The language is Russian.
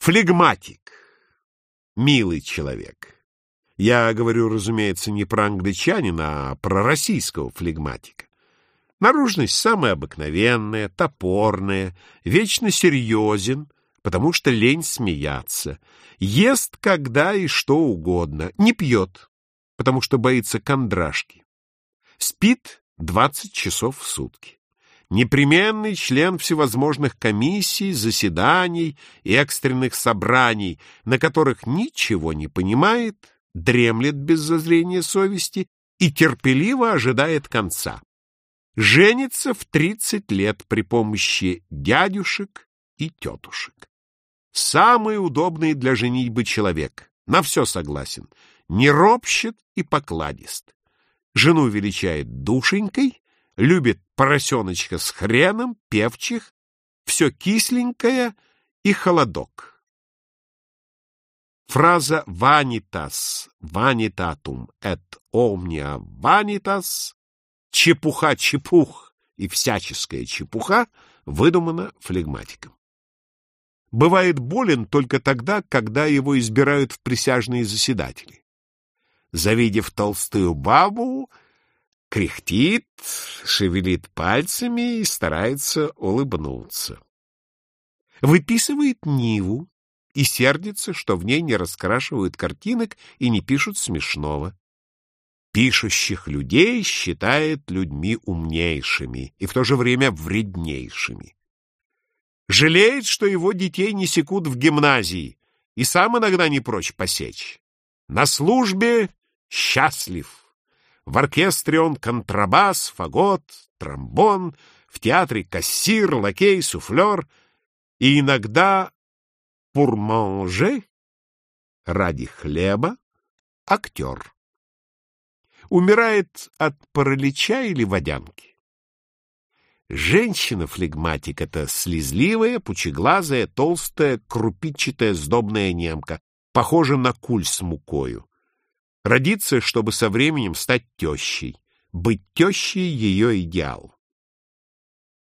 Флегматик. Милый человек. Я говорю, разумеется, не про англичанина, а про российского флегматика. Наружность самая обыкновенная, топорная, вечно серьезен, потому что лень смеяться. Ест когда и что угодно, не пьет, потому что боится кондрашки. Спит двадцать часов в сутки непременный член всевозможных комиссий, заседаний и экстренных собраний, на которых ничего не понимает, дремлет без зазрения совести и терпеливо ожидает конца. Женится в 30 лет при помощи дядюшек и тетушек. Самый удобный для женитьбы человек, на все согласен, не ропщет и покладист. Жену величает душенькой, любит поросеночка с хреном, певчих, все кисленькое и холодок. Фраза «vanitas vanitatum et omnia vanitas» «чепуха-чепух» и «всяческая чепуха» выдумана флегматиком. Бывает болен только тогда, когда его избирают в присяжные заседатели. Завидев толстую бабу, кряхтит, шевелит пальцами и старается улыбнуться. Выписывает Ниву и сердится, что в ней не раскрашивают картинок и не пишут смешного. Пишущих людей считает людьми умнейшими и в то же время вреднейшими. Жалеет, что его детей не секут в гимназии, и сам иногда не прочь посечь. На службе счастлив. В оркестре он контрабас, фагот, тромбон, в театре кассир, лакей, суфлер и иногда пурманже ради хлеба актер. Умирает от паралича или водянки. Женщина-флегматик — это слезливая, пучеглазая, толстая, крупичатая, сдобная немка, похожа на куль с мукою. Родиться, чтобы со временем стать тещей. Быть тещей — ее идеал.